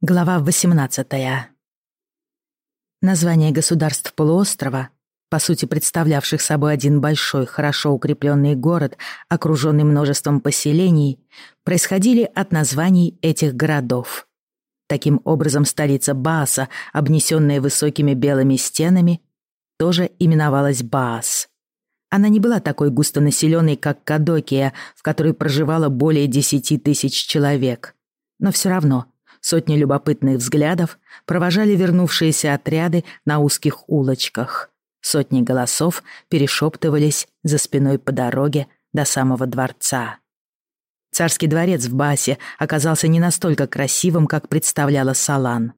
Глава 18. Названия государств полуострова, по сути представлявших собой один большой, хорошо укрепленный город, окруженный множеством поселений, происходили от названий этих городов. Таким образом, столица Бааса, обнесенная высокими белыми стенами, тоже именовалась Баас. Она не была такой густонаселенной, как Кадокия, в которой проживало более десяти тысяч человек. Но все равно – Сотни любопытных взглядов провожали вернувшиеся отряды на узких улочках. Сотни голосов перешептывались за спиной по дороге до самого дворца. Царский дворец в Басе оказался не настолько красивым, как представляла Салан.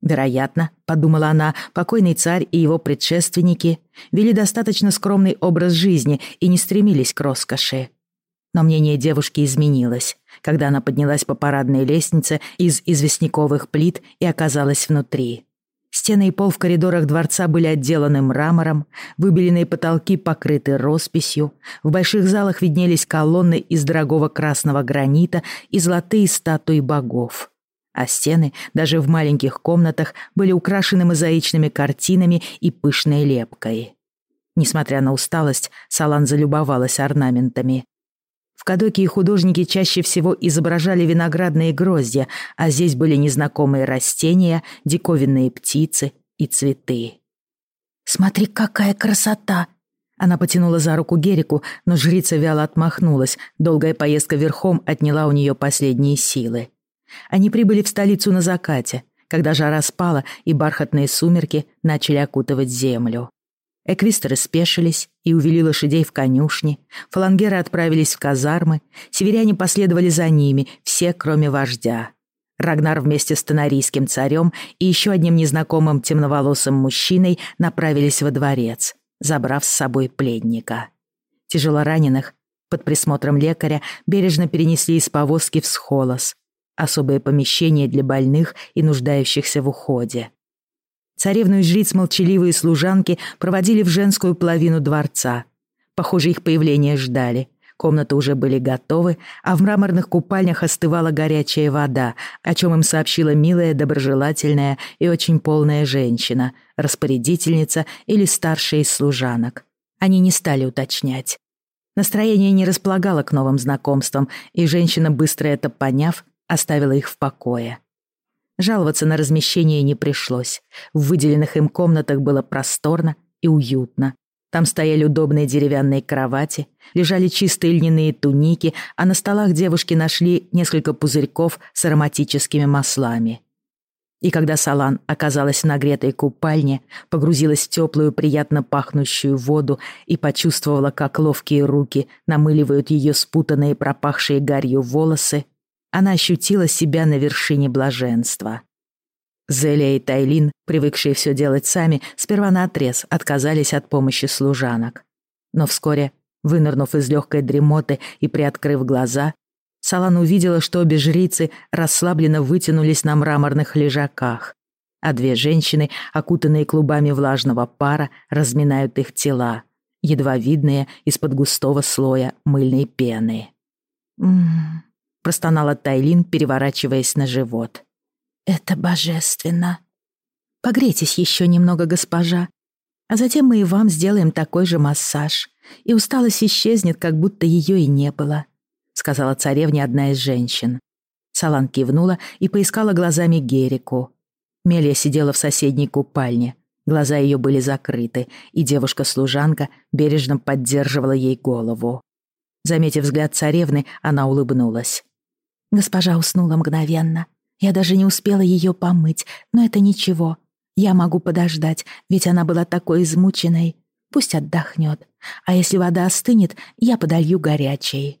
Вероятно, подумала она, покойный царь и его предшественники вели достаточно скромный образ жизни и не стремились к роскоши. Но мнение девушки изменилось, когда она поднялась по парадной лестнице из известняковых плит и оказалась внутри. Стены и пол в коридорах дворца были отделаны мрамором, выбеленные потолки покрыты росписью, в больших залах виднелись колонны из дорогого красного гранита и золотые статуи богов. А стены, даже в маленьких комнатах, были украшены мозаичными картинами и пышной лепкой. Несмотря на усталость, Салан залюбовалась орнаментами. В Кадоке художники чаще всего изображали виноградные гроздья, а здесь были незнакомые растения, диковинные птицы и цветы. «Смотри, какая красота!» Она потянула за руку Герику, но жрица вяло отмахнулась. Долгая поездка верхом отняла у нее последние силы. Они прибыли в столицу на закате, когда жара спала и бархатные сумерки начали окутывать землю. Эквистеры спешились и увели лошадей в конюшни, фалангеры отправились в казармы, северяне последовали за ними, все, кроме вождя. Рагнар вместе с тонарийским царем и еще одним незнакомым темноволосым мужчиной направились во дворец, забрав с собой пленника. Тяжелораненых под присмотром лекаря бережно перенесли из повозки в схолос, особое помещение для больных и нуждающихся в уходе. Царевну и жриц молчаливые служанки проводили в женскую половину дворца. Похоже, их появление ждали. Комнаты уже были готовы, а в мраморных купальнях остывала горячая вода, о чем им сообщила милая, доброжелательная и очень полная женщина, распорядительница или старшая из служанок. Они не стали уточнять. Настроение не располагало к новым знакомствам, и женщина, быстро это поняв, оставила их в покое. Жаловаться на размещение не пришлось. В выделенных им комнатах было просторно и уютно. Там стояли удобные деревянные кровати, лежали чистые льняные туники, а на столах девушки нашли несколько пузырьков с ароматическими маслами. И когда Салан оказалась в нагретой купальне, погрузилась в теплую, приятно пахнущую воду и почувствовала, как ловкие руки намыливают ее спутанные, пропахшие гарью волосы, она ощутила себя на вершине блаженства. Зелия и Тайлин, привыкшие все делать сами, сперва наотрез отказались от помощи служанок. Но вскоре, вынырнув из легкой дремоты и приоткрыв глаза, Салан увидела, что обе жрицы расслабленно вытянулись на мраморных лежаках, а две женщины, окутанные клубами влажного пара, разминают их тела, едва видные из-под густого слоя мыльной пены. «М-м-м», простонала Тайлин, переворачиваясь на живот. «Это божественно. Погрейтесь еще немного, госпожа, а затем мы и вам сделаем такой же массаж, и усталость исчезнет, как будто ее и не было», сказала царевне одна из женщин. Салан кивнула и поискала глазами Герику. Мелия сидела в соседней купальне. Глаза ее были закрыты, и девушка-служанка бережно поддерживала ей голову. Заметив взгляд царевны, она улыбнулась. Госпожа уснула мгновенно. Я даже не успела ее помыть, но это ничего. Я могу подождать, ведь она была такой измученной. Пусть отдохнет. А если вода остынет, я подолью горячей.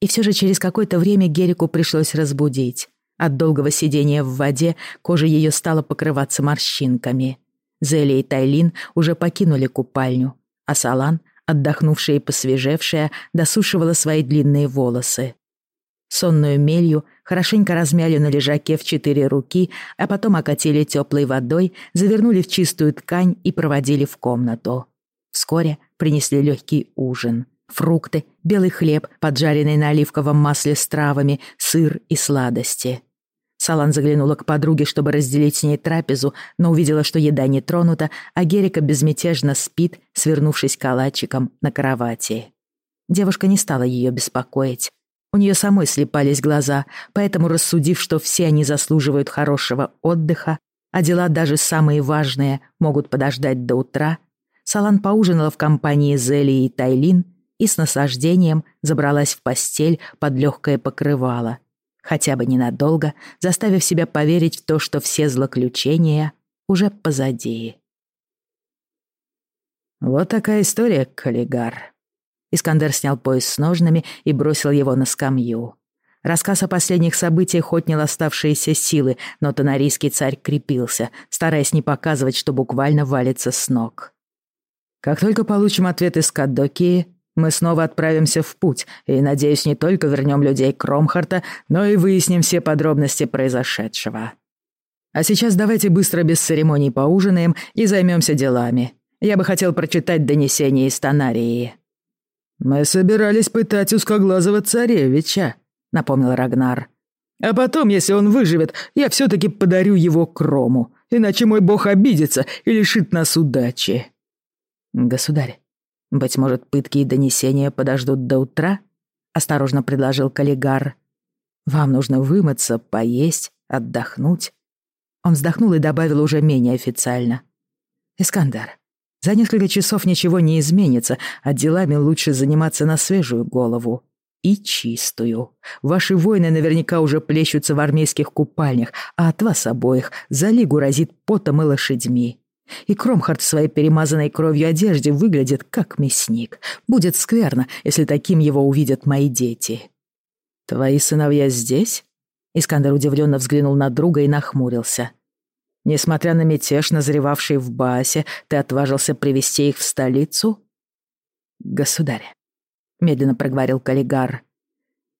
И все же через какое-то время Герику пришлось разбудить. От долгого сидения в воде кожа ее стала покрываться морщинками. Зелия и Тайлин уже покинули купальню, а Салан, отдохнувшая и посвежевшая, досушивала свои длинные волосы. Сонную мелью хорошенько размяли на лежаке в четыре руки, а потом окатили теплой водой, завернули в чистую ткань и проводили в комнату. Вскоре принесли легкий ужин. Фрукты, белый хлеб, поджаренный на оливковом масле с травами, сыр и сладости. Салан заглянула к подруге, чтобы разделить с ней трапезу, но увидела, что еда не тронута, а Герика безмятежно спит, свернувшись калачиком на кровати. Девушка не стала ее беспокоить. У нее самой слепались глаза, поэтому, рассудив, что все они заслуживают хорошего отдыха, а дела даже самые важные могут подождать до утра, Салан поужинала в компании Зели и Тайлин и с наслаждением забралась в постель под легкое покрывало, хотя бы ненадолго, заставив себя поверить в то, что все злоключения уже позади. «Вот такая история, коллегар». Искандер снял пояс с ножнами и бросил его на скамью. Рассказ о последних событиях отнял оставшиеся силы, но тонарийский царь крепился, стараясь не показывать, что буквально валится с ног. «Как только получим ответ из Каддокии, мы снова отправимся в путь и, надеюсь, не только вернем людей Кромхарта, но и выясним все подробности произошедшего. А сейчас давайте быстро без церемоний поужинаем и займемся делами. Я бы хотел прочитать донесение из Тонарии». «Мы собирались пытать узкоглазого царевича», — напомнил Рагнар. «А потом, если он выживет, я все-таки подарю его Крому, иначе мой бог обидится и лишит нас удачи». «Государь, быть может, пытки и донесения подождут до утра?» — осторожно предложил Каллигар. «Вам нужно вымыться, поесть, отдохнуть». Он вздохнул и добавил уже менее официально. «Искандер, за несколько часов ничего не изменится, а делами лучше заниматься на свежую голову. И чистую. Ваши воины наверняка уже плещутся в армейских купальнях, а от вас обоих за лигу разит потом и лошадьми. И Кромхард в своей перемазанной кровью одежде выглядит как мясник. Будет скверно, если таким его увидят мои дети. «Твои сыновья здесь?» Искандер удивленно взглянул на друга и нахмурился. Несмотря на мятеж, назревавший в Баасе, ты отважился привести их в столицу? Государь, медленно проговорил Каллигар.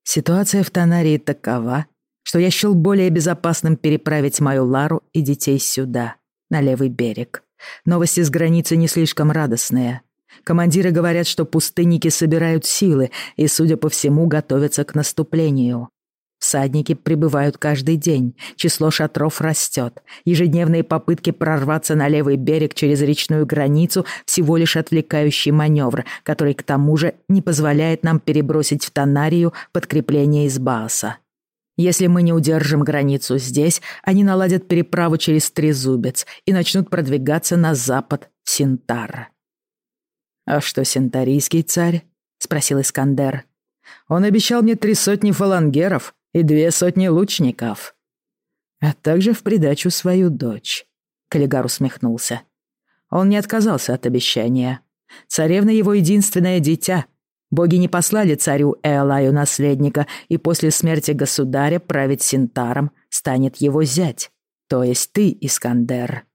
Ситуация в Тонарии такова, что я счел более безопасным переправить мою Лару и детей сюда, на левый берег. Новости с границы не слишком радостные. Командиры говорят, что пустынники собирают силы и, судя по всему, готовятся к наступлению. Всадники прибывают каждый день, число шатров растет. Ежедневные попытки прорваться на левый берег через речную границу – всего лишь отвлекающий маневр, который к тому же не позволяет нам перебросить в Тонарию подкрепление из Бааса. Если мы не удержим границу здесь, они наладят переправу через Трезубец и начнут продвигаться на запад, Синтар. «А что синтарийский царь?» — спросил Искандер. «Он обещал мне три сотни фалангеров, и две сотни лучников, а также в придачу свою дочь. Каллигар усмехнулся. Он не отказался от обещания. Царевна его единственное дитя. Боги не послали царю Эолаю наследника, и после смерти государя править Синтаром станет его зять, то есть ты, Искандер.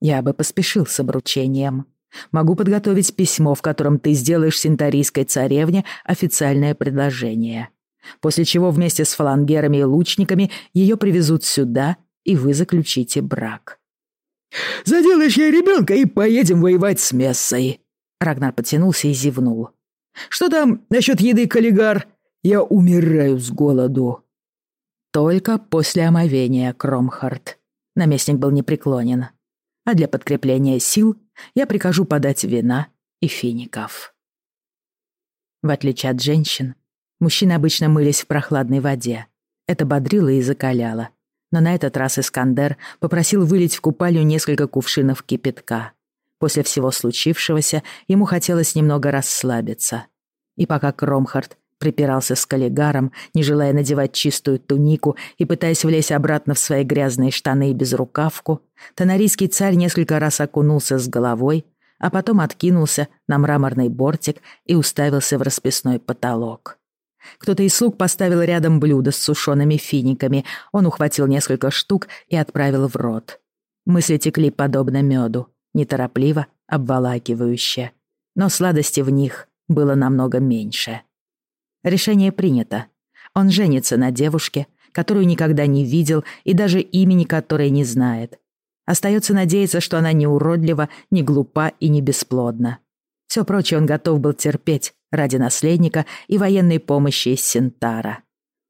Я бы поспешил с обручением. Могу подготовить письмо, в котором ты сделаешь синтарийской царевне официальное предложение после чего вместе с фалангерами и лучниками ее привезут сюда, и вы заключите брак. «Заделаешь ей ребенка и поедем воевать с Мессой!» Рагнар потянулся и зевнул. «Что там насчет еды, коллегар? Я умираю с голоду!» «Только после омовения, Кромхард». Наместник был непреклонен. «А для подкрепления сил я прикажу подать вина и фиников». В отличие от женщин, Мужчины обычно мылись в прохладной воде. Это бодрило и закаляло. Но на этот раз Искандер попросил вылить в купальню несколько кувшинов кипятка. После всего случившегося ему хотелось немного расслабиться. И пока Кромхард припирался с коллегаром, не желая надевать чистую тунику и пытаясь влезть обратно в свои грязные штаны и безрукавку, тонарийский царь несколько раз окунулся с головой, а потом откинулся на мраморный бортик и уставился в расписной потолок. Кто-то из слуг поставил рядом блюдо с сушеными финиками. Он ухватил несколько штук и отправил в рот. Мысли текли подобно меду, неторопливо, обволакивающе. Но сладости в них было намного меньше. Решение принято. Он женится на девушке, которую никогда не видел и даже имени которой не знает. Остается надеяться, что она не уродлива, не глупа и не бесплодна. Все прочее он готов был терпеть, ради наследника и военной помощи из Синтара.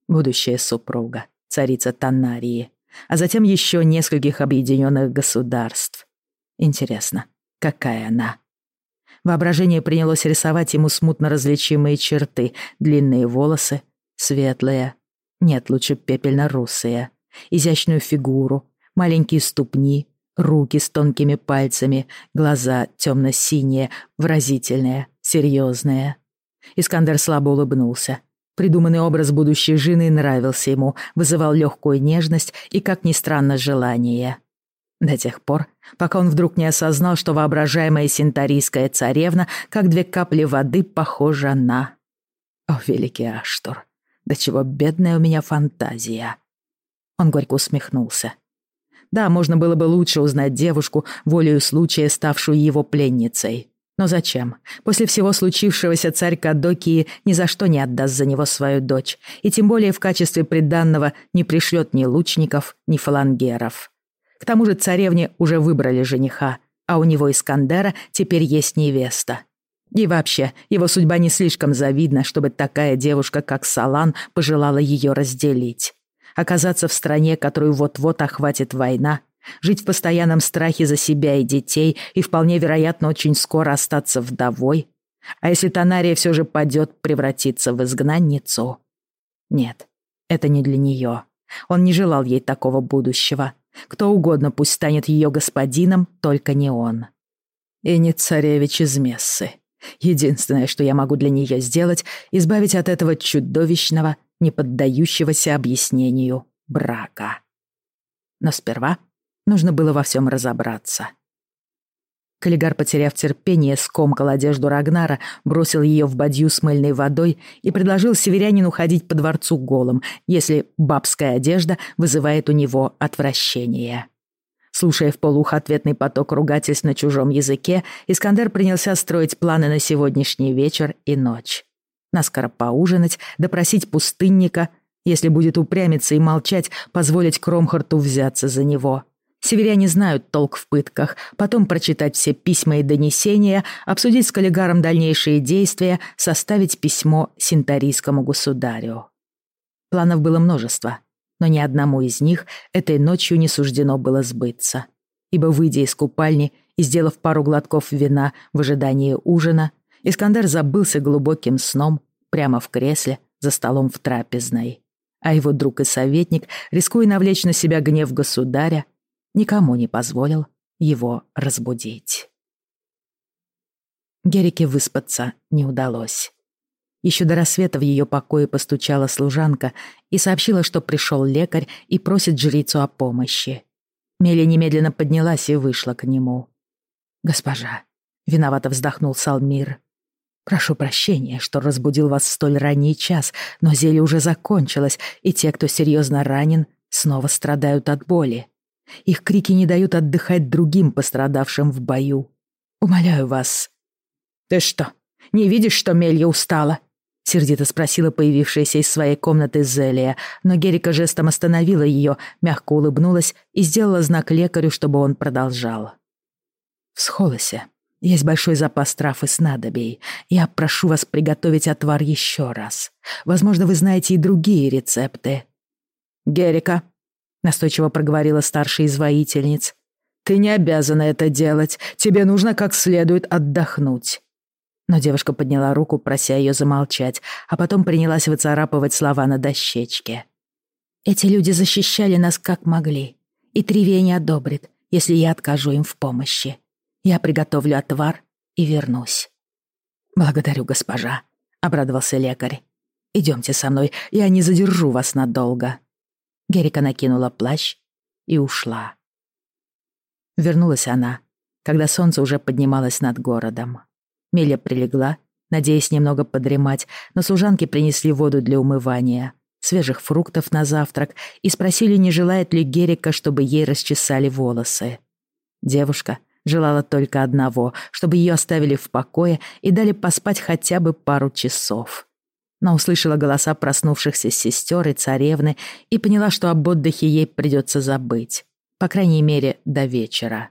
Будущая супруга, царица Танарии. а затем еще нескольких объединенных государств. Интересно, какая она? Воображение принялось рисовать ему смутно различимые черты, длинные волосы, светлые, нет, лучше пепельно-русые, изящную фигуру, маленькие ступни, руки с тонкими пальцами, глаза темно-синие, выразительные, серьезные. Искандер слабо улыбнулся. Придуманный образ будущей жены нравился ему, вызывал легкую нежность и, как ни странно, желание. До тех пор, пока он вдруг не осознал, что воображаемая синтарийская царевна, как две капли воды, похожа на... О, великий Аштур, до чего бедная у меня фантазия. Он горько усмехнулся. Да, можно было бы лучше узнать девушку, волею случая ставшую его пленницей. Но зачем? После всего случившегося царь Кадокии ни за что не отдаст за него свою дочь, и тем более в качестве приданного не пришлет ни лучников, ни фалангеров. К тому же царевне уже выбрали жениха, а у него Искандера теперь есть невеста. И вообще, его судьба не слишком завидна, чтобы такая девушка, как Салан, пожелала ее разделить. Оказаться в стране, которую вот-вот охватит война, жить в постоянном страхе за себя и детей и вполне вероятно очень скоро остаться вдовой. А если Танария все же падет, превратиться в изгнанницу? Нет, это не для нее. Он не желал ей такого будущего. Кто угодно пусть станет ее господином, только не он. И не царевич из Мессы. Единственное, что я могу для нее сделать, избавить от этого чудовищного, не поддающегося объяснению брака. Но сперва нужно было во всем разобраться. Каллигар, потеряв терпение, скомкал одежду Рагнара, бросил ее в бадью с мыльной водой и предложил северянину ходить по дворцу голым, если бабская одежда вызывает у него отвращение. Слушая в полух ответный поток ругательств на чужом языке, Искандер принялся строить планы на сегодняшний вечер и ночь. Наскоро поужинать, допросить пустынника, если будет упрямиться и молчать, позволить Кромхарту взяться за него. Северяне знают толк в пытках, потом прочитать все письма и донесения, обсудить с коллегаром дальнейшие действия, составить письмо синтарийскому государю. Планов было множество — но ни одному из них этой ночью не суждено было сбыться. Ибо, выйдя из купальни и сделав пару глотков вина в ожидании ужина, Искандер забылся глубоким сном прямо в кресле за столом в трапезной. А его друг и советник, рискуя навлечь на себя гнев государя, никому не позволил его разбудить. Герике выспаться не удалось. Еще до рассвета в ее покое постучала служанка и сообщила, что пришел лекарь и просит жрицу о помощи. Мелия немедленно поднялась и вышла к нему. «Госпожа», — виновато вздохнул Салмир, — «прошу прощения, что разбудил вас в столь ранний час, но зелье уже закончилось, и те, кто серьезно ранен, снова страдают от боли. Их крики не дают отдыхать другим пострадавшим в бою. Умоляю вас». «Ты что, не видишь, что Мелья устала?» — сердито спросила появившаяся из своей комнаты Зелия, но Герика жестом остановила ее, мягко улыбнулась и сделала знак лекарю, чтобы он продолжал. «В Схолосе есть большой запас трав и снадобий. Я прошу вас приготовить отвар еще раз. Возможно, вы знаете и другие рецепты». «Герика», — настойчиво проговорила старшая из воительниц, — «ты не обязана это делать. Тебе нужно как следует отдохнуть. Но девушка подняла руку, прося ее замолчать, а потом принялась выцарапывать слова на дощечке. «Эти люди защищали нас как могли, и Тривия не одобрит, если я откажу им в помощи. Я приготовлю отвар и вернусь». «Благодарю, госпожа», — обрадовался лекарь. «Идемте со мной, я не задержу вас надолго». Герика накинула плащ и ушла. Вернулась она, когда солнце уже поднималось над городом. Миля прилегла, надеясь немного подремать, но служанки принесли воду для умывания, свежих фруктов на завтрак и спросили, не желает ли Герика, чтобы ей расчесали волосы. Девушка желала только одного, чтобы ее оставили в покое и дали поспать хотя бы пару часов. Но услышала голоса проснувшихся сестер и царевны и поняла, что об отдыхе ей придется забыть, по крайней мере, до вечера.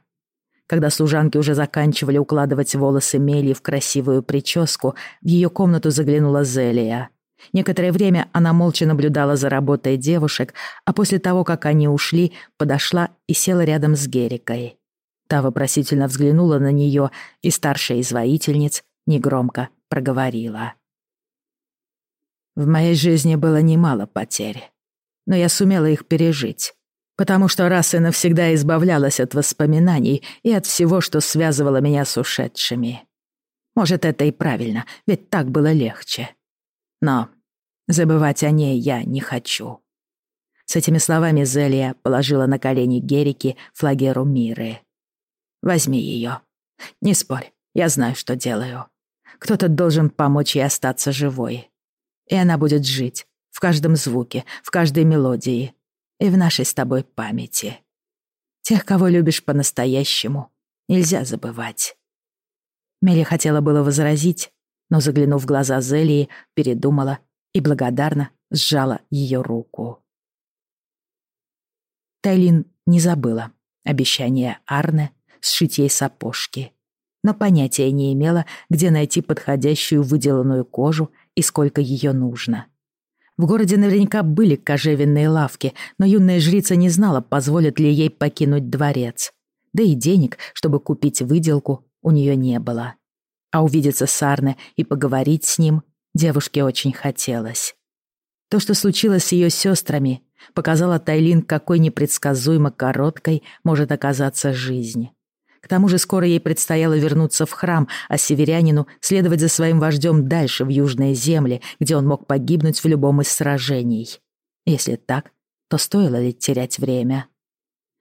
Когда служанки уже заканчивали укладывать волосы Мели в красивую прическу, в ее комнату заглянула Зелия. Некоторое время она молча наблюдала за работой девушек, а после того, как они ушли, подошла и села рядом с Герикой. Та вопросительно взглянула на нее, и старшая из воительниц негромко проговорила. «В моей жизни было немало потерь, но я сумела их пережить, потому что раз и навсегда избавлялась от воспоминаний и от всего, что связывало меня с ушедшими. Может, это и правильно, ведь так было легче. Но забывать о ней я не хочу. С этими словами Зелия положила на колени Герики флагеру Миры. «Возьми ее. Не спорь, я знаю, что делаю. Кто-то должен помочь ей остаться живой. И она будет жить в каждом звуке, в каждой мелодии и в нашей с тобой памяти. Тех, кого любишь по-настоящему, нельзя забывать». Мели хотела было возразить, но, заглянув в глаза Зелии, передумала и благодарно сжала ее руку. Тайлин не забыла обещание Арне сшить ей сапожки, но понятия не имела, где найти подходящую выделанную кожу и сколько ее нужно. В городе наверняка были кожевенные лавки, но юная жрица не знала, позволят ли ей покинуть дворец. Да и денег, чтобы купить выделку, у нее не было. А увидеться с Арне и поговорить с ним девушке очень хотелось. То, что случилось с ее сестрами, показало Тайлин, какой непредсказуемо короткой может оказаться жизнь. К тому же скоро ей предстояло вернуться в храм, а северянину следовать за своим вождем дальше, в южные земли, где он мог погибнуть в любом из сражений. Если так, то стоило ли терять время?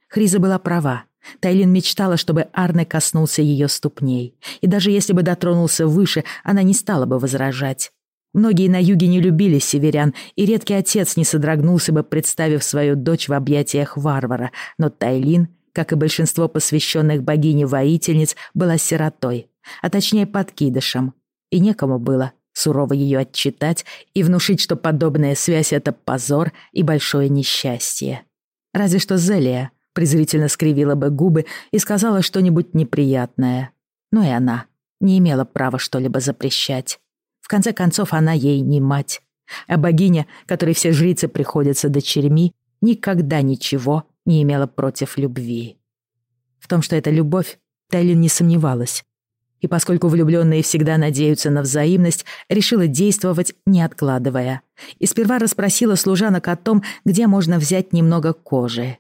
Хриза была права. Тайлин мечтала, чтобы Арне коснулся ее ступней. И даже если бы дотронулся выше, она не стала бы возражать. Многие на юге не любили северян, и редкий отец не содрогнулся бы, представив свою дочь в объятиях варвара, но Тайлин, как и большинство посвященных богине-воительниц, была сиротой, а точнее подкидышем, и некому было сурово ее отчитать и внушить, что подобная связь — это позор и большое несчастье. Разве что Зелия презрительно скривила бы губы и сказала что-нибудь неприятное. Но и она не имела права что-либо запрещать конце концов, она ей не мать. А богиня, которой все жрицы приходятся дочерьми, никогда ничего не имела против любви. В том, что это любовь, Тайлин не сомневалась. И поскольку влюбленные всегда надеются на взаимность, решила действовать, не откладывая. И сперва расспросила служанок о том, где можно взять немного кожи.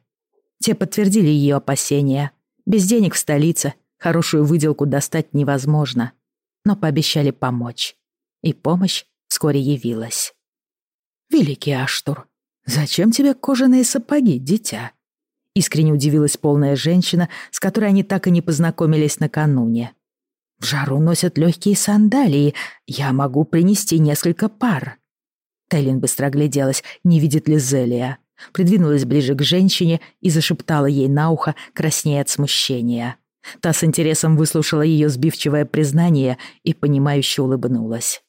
Те подтвердили ее опасения. Без денег в столице хорошую выделку достать невозможно. Но пообещали помочь и помощь вскоре явилась. «Великий Аштур, зачем тебе кожаные сапоги, дитя?» Искренне удивилась полная женщина, с которой они так и не познакомились накануне. «В жару носят легкие сандалии. Я могу принести несколько пар». Тейлин быстро огляделась, не видит ли Зелия. Придвинулась ближе к женщине и зашептала ей на ухо, краснея от смущения. Та с интересом выслушала ее сбивчивое признание и, понимающе улыбнулась.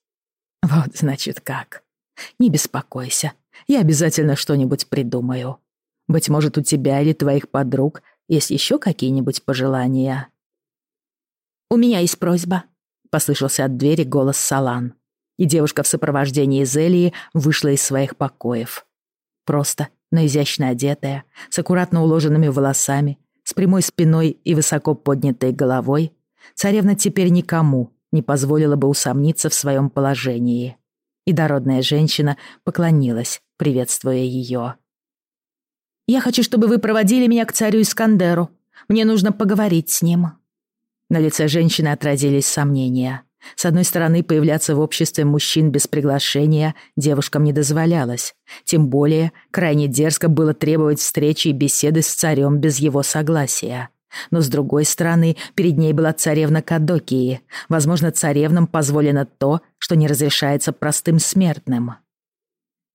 Вот, значит, как. Не беспокойся. Я обязательно что-нибудь придумаю. Быть может, у тебя или твоих подруг есть еще какие-нибудь пожелания? У меня есть просьба. Послышался от двери голос Салан. И девушка в сопровождении Зелии вышла из своих покоев. Просто, но изящно одетая, с аккуратно уложенными волосами, с прямой спиной и высоко поднятой головой, царевна теперь никому не позволила бы усомниться в своем положении. И дородная женщина поклонилась, приветствуя ее. «Я хочу, чтобы вы проводили меня к царю Искандеру. Мне нужно поговорить с ним». На лице женщины отразились сомнения. С одной стороны, появляться в обществе мужчин без приглашения девушкам не дозволялось. Тем более, крайне дерзко было требовать встречи и беседы с царем без его согласия. Но с другой стороны, перед ней была царевна Кадокии. Возможно, царевнам позволено то, что не разрешается простым смертным.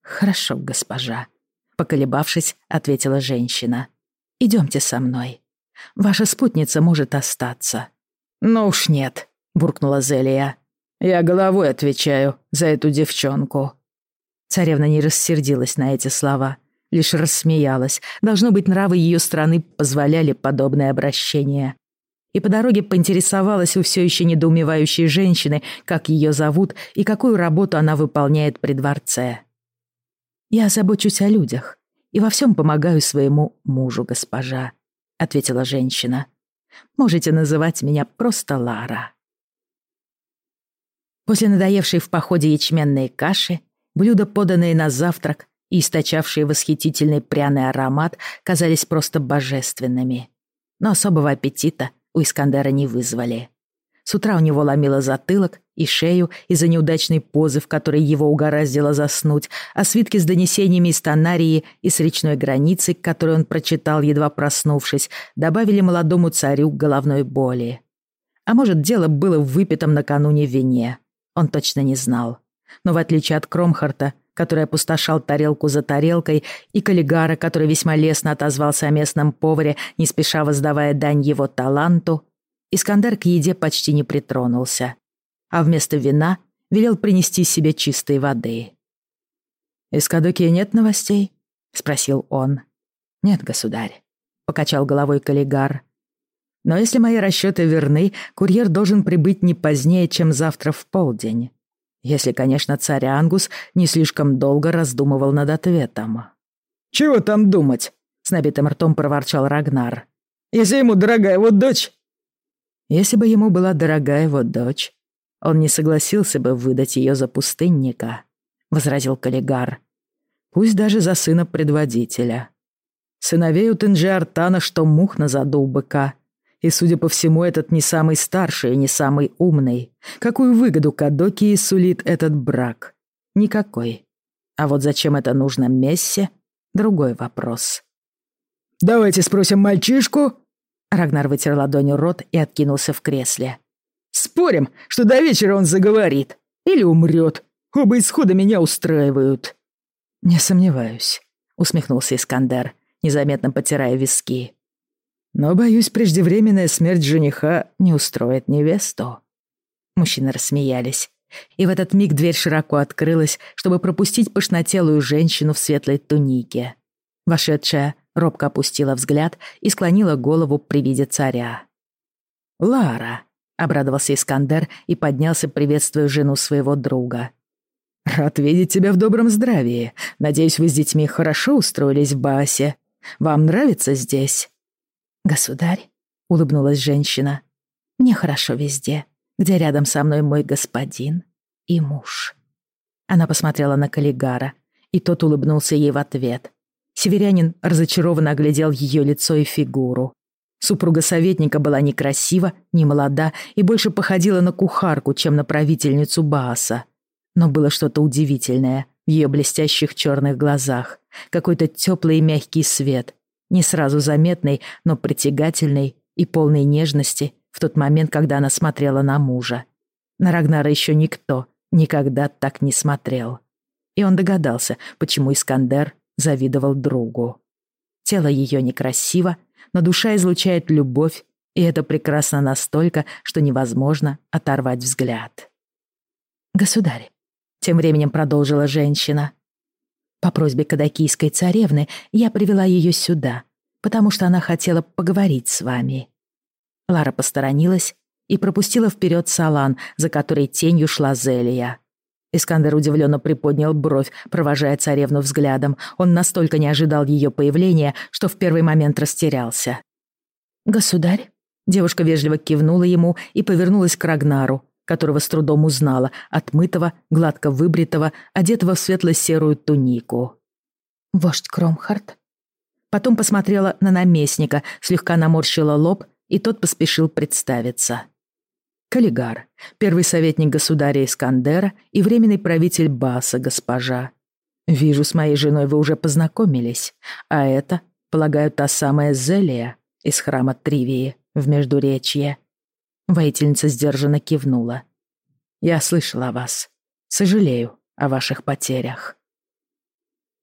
«Хорошо, госпожа», — поколебавшись, ответила женщина. «Идемте со мной. Ваша спутница может остаться». «Ну уж нет», — буркнула Зелия. «Я головой отвечаю за эту девчонку». Царевна не рассердилась на эти слова, лишь рассмеялась. Должно быть, нравы ее страны позволяли подобное обращение. и по дороге поинтересовалась у все еще недоумевающей женщины, как ее зовут и какую работу она выполняет при дворце. «Я забочусь о людях и во всем помогаю своему мужу, госпожа», — ответила женщина. «Можете называть меня просто Лара». После надоевшей в походе ячменной каши, блюда, поданные на завтрак и источавшие восхитительный пряный аромат, казались просто божественными. Но особого аппетита у Искандера не вызвали. С утра у него ломило затылок и шею из-за неудачной позы, в которой его угораздило заснуть, а свитки с донесениями из Тонарии и с речной границы, которую он прочитал, едва проснувшись, добавили молодому царю головной боли. А может, дело было в выпитом накануне вине. Он точно не знал. Но в отличие от Кромхарта, который опустошал тарелку за тарелкой, и Каллигара, который весьма лестно отозвался о местном поваре, не спеша воздавая дань его таланту, Искандер к еде почти не притронулся, а вместо вина велел принести себе чистой воды. «Из Кадокии нет новостей?» — спросил он. «Нет, государь», — покачал головой Каллигар. «Но если мои расчеты верны, курьер должен прибыть не позднее, чем завтра в полдень. Если, конечно, царь Ангус не слишком долго раздумывал над ответом. «Чего там думать?» — с набитым ртом проворчал Рагнар. «Если ему дорогая вот дочь...» Если бы ему была дорогая его дочь, он не согласился бы выдать ее за пустынника, — возразил Каллигар. Пусть даже за сына предводителя. Сыновей у Тенджи что мух на заду быка — и, судя по всему, этот не самый старший и не самый умный. Какую выгоду Кадокии сулит этот брак? Никакой. А вот зачем это нужно Мессе — другой вопрос. «Давайте спросим мальчишку». Рагнар вытер ладонью рот и откинулся в кресле. «Спорим, что до вечера он заговорит. Или умрет. Оба исхода меня устраивают». «Не сомневаюсь», — усмехнулся Искандер, незаметно потирая виски. Но, боюсь, преждевременная смерть жениха не устроит невесту». Мужчины рассмеялись. И в этот миг дверь широко открылась, чтобы пропустить пышнотелую женщину в светлой тунике. Вошедшая робко опустила взгляд и склонила голову при виде царя. «Лара», — обрадовался Искандер и поднялся, приветствуя жену своего друга. «Рад видеть тебя в добром здравии. Надеюсь, вы с детьми хорошо устроились в Баасе. Вам нравится здесь?» «Государь», — улыбнулась женщина, — «мне хорошо везде, где рядом со мной мой господин и муж». Она посмотрела на Каллигара, и тот улыбнулся ей в ответ. Северянин разочарованно оглядел ее лицо и фигуру. Супруга советника была не красива, не молода и больше походила на кухарку, чем на правительницу Бааса. Но было что-то удивительное в ее блестящих черных глазах, какой-то теплый и мягкий свет, не сразу заметной, но притягательной и полной нежности в тот момент, когда она смотрела на мужа. На Рагнара еще никто никогда так не смотрел. И он догадался, почему Искандер завидовал другу. Тело ее некрасиво, но душа излучает любовь, и это прекрасно настолько, что невозможно оторвать взгляд. «Государь», — тем временем продолжила женщина, по просьбе кадакийской царевны я привела ее сюда, потому что она хотела поговорить с вами». Лара посторонилась и пропустила вперед Салан, за которой тенью шла Зелия. Искандер удивленно приподнял бровь, провожая царевну взглядом. Он настолько не ожидал ее появления, что в первый момент растерялся. «Государь?» Девушка вежливо кивнула ему и повернулась к Рагнару, которого с трудом узнала, отмытого, гладко выбритого, одетого в светло-серую тунику. «Вождь Кромхард?» Потом посмотрела на наместника, слегка наморщила лоб, и тот поспешил представиться. Каллигар, первый советник государя Искандера и временный правитель Баса, госпожа. Вижу, с моей женой вы уже познакомились, а это, полагаю, та самая Зелия из храма Тривии в Междуречье. Воительница сдержанно кивнула. «Я слышала о вас. Сожалею о ваших потерях».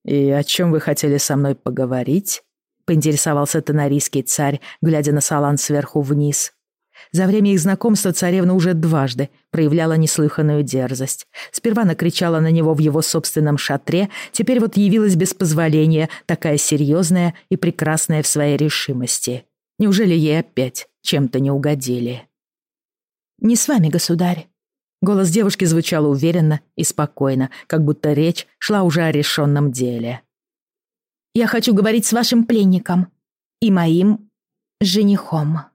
«И о чем вы хотели со мной поговорить?» — поинтересовался тонарийский царь, глядя на Салан сверху вниз. За время их знакомства царевна уже дважды проявляла неслыханную дерзость. Сперва накричала на него в его собственном шатре, теперь вот явилась без позволения, такая серьезная и прекрасная в своей решимости. Неужели ей опять чем-то не угодили? «Не с вами, государь». Голос девушки звучал уверенно и спокойно, как будто речь шла уже о решенном деле. «Я хочу говорить с вашим пленником и моим женихом».